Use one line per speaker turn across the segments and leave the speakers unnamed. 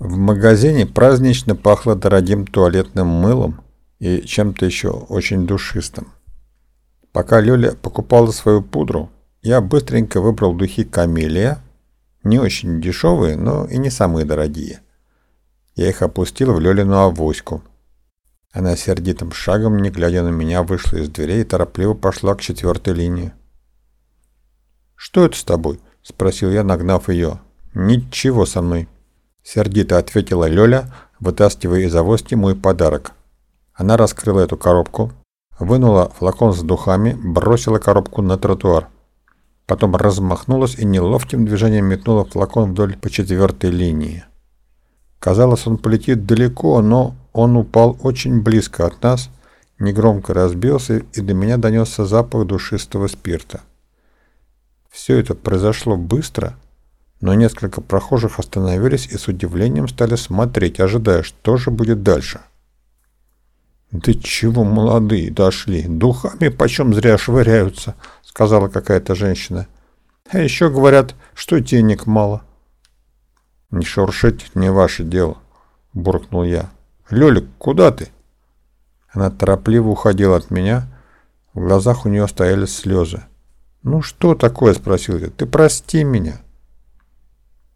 В магазине празднично пахло дорогим туалетным мылом и чем-то еще очень душистым. Пока Лёля покупала свою пудру, я быстренько выбрал духи «Камелия», не очень дешевые, но и не самые дорогие. Я их опустил в Лёлину авоську. Она сердитым шагом, не глядя на меня, вышла из дверей и торопливо пошла к четвертой линии. «Что это с тобой?» — спросил я, нагнав ее. «Ничего со мной», Сердито ответила Лёля, вытаскивая из авоськи мой подарок. Она раскрыла эту коробку, вынула флакон с духами, бросила коробку на тротуар. Потом размахнулась и неловким движением метнула флакон вдоль по четвертой линии. Казалось, он полетит далеко, но он упал очень близко от нас, негромко разбился, и до меня донесся запах душистого спирта. Все это произошло быстро — но несколько прохожих остановились и с удивлением стали смотреть, ожидая, что же будет дальше. «Да чего молодые дошли? Духами почем зря швыряются?» — сказала какая-то женщина. «А еще говорят, что денег мало». «Не шуршите, не ваше дело», — буркнул я. «Лёлик, куда ты?» Она торопливо уходила от меня. В глазах у нее стояли слезы. «Ну что такое?» — спросил я. «Ты прости меня».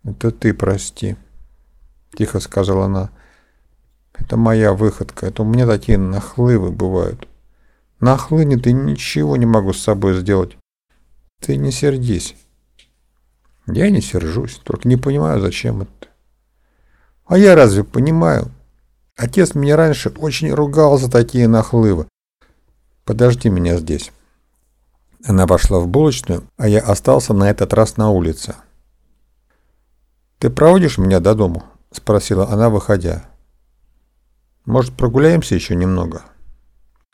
«Это ты прости», — тихо сказала она. «Это моя выходка. Это у меня такие нахлывы бывают. Нахлынет и ничего не могу с собой сделать. Ты не сердись». «Я не сержусь, только не понимаю, зачем это». «А я разве понимаю? Отец меня раньше очень ругал за такие нахлывы. Подожди меня здесь». Она пошла в булочную, а я остался на этот раз на улице. «Ты проводишь меня до дому?» — спросила она, выходя. «Может, прогуляемся еще немного?»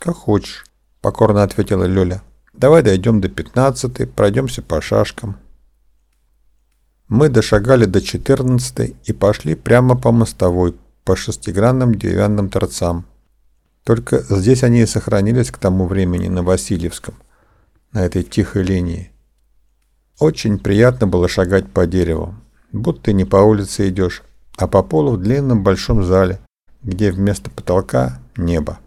«Как хочешь», — покорно ответила Лёля. «Давай дойдем до пятнадцатой, пройдемся по шашкам». Мы дошагали до четырнадцатой и пошли прямо по мостовой, по шестигранным деревянным торцам. Только здесь они и сохранились к тому времени на Васильевском, на этой тихой линии. Очень приятно было шагать по дереву будто не по улице идешь, а по полу в длинном большом зале, где вместо потолка небо.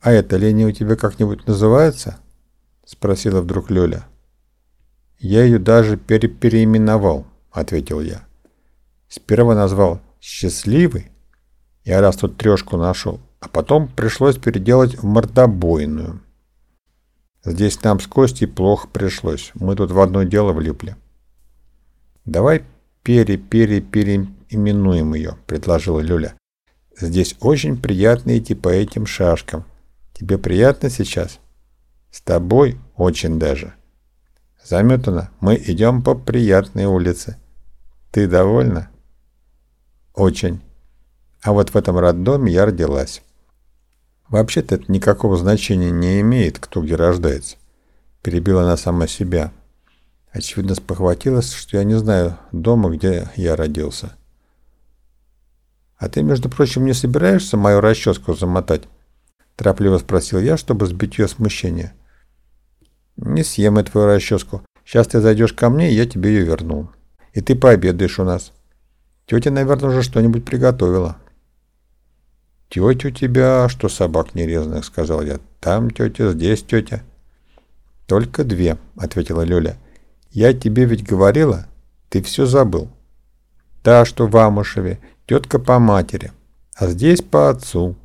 «А эта линия у тебя как-нибудь называется?» — спросила вдруг Лёля. «Я ее даже пере переименовал», — ответил я. «Сперва назвал «Счастливый», я раз тут трешку нашел, а потом пришлось переделать в мордобойную. Здесь нам с Костей плохо пришлось, мы тут в одно дело влипли». «Давай пере-пере-переименуем ее», — предложила Люля. «Здесь очень приятно идти по этим шашкам. Тебе приятно сейчас?» «С тобой очень даже». «Заметано, мы идем по приятной улице. Ты довольна?» «Очень. А вот в этом роддоме я родилась». «Вообще-то это никакого значения не имеет, кто где рождается», — перебила она сама себя. Очевидно, спохватилась, что я не знаю дома, где я родился. «А ты, между прочим, не собираешься мою расческу замотать?» Торопливо спросил я, чтобы сбить ее смущение. «Не съем я твою расческу. Сейчас ты зайдешь ко мне, и я тебе ее верну. И ты пообедаешь у нас. Тетя, наверное, уже что-нибудь приготовила». «Тетя у тебя, что собак нерезанных», — сказал я. «Там тетя, здесь тетя». «Только две», — ответила Лёля. Я тебе ведь говорила, ты все забыл. Та, что в Амушеве, тетка по матери, а здесь по отцу.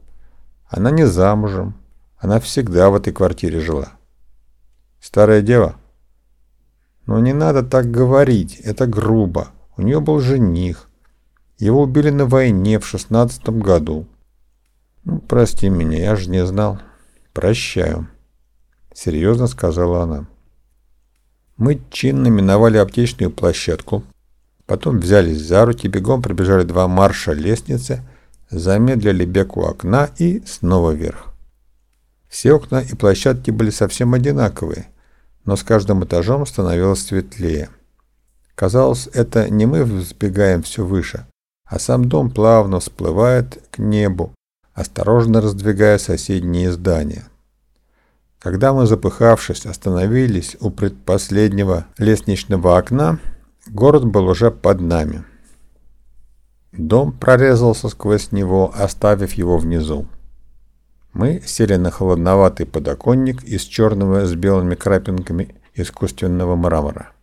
Она не замужем, она всегда в этой квартире жила. Старая дева? Но не надо так говорить, это грубо. У нее был жених. Его убили на войне в шестнадцатом году. Ну, прости меня, я же не знал. Прощаю. Серьезно сказала она. Мы чинно миновали аптечную площадку, потом взялись за руки, бегом пробежали два марша лестницы, замедлили бег у окна и снова вверх. Все окна и площадки были совсем одинаковые, но с каждым этажом становилось светлее. Казалось, это не мы взбегаем все выше, а сам дом плавно всплывает к небу, осторожно раздвигая соседние здания. Когда мы, запыхавшись, остановились у предпоследнего лестничного окна, город был уже под нами. Дом прорезался сквозь него, оставив его внизу. Мы сели на холодноватый подоконник из черного с белыми крапинками искусственного мрамора.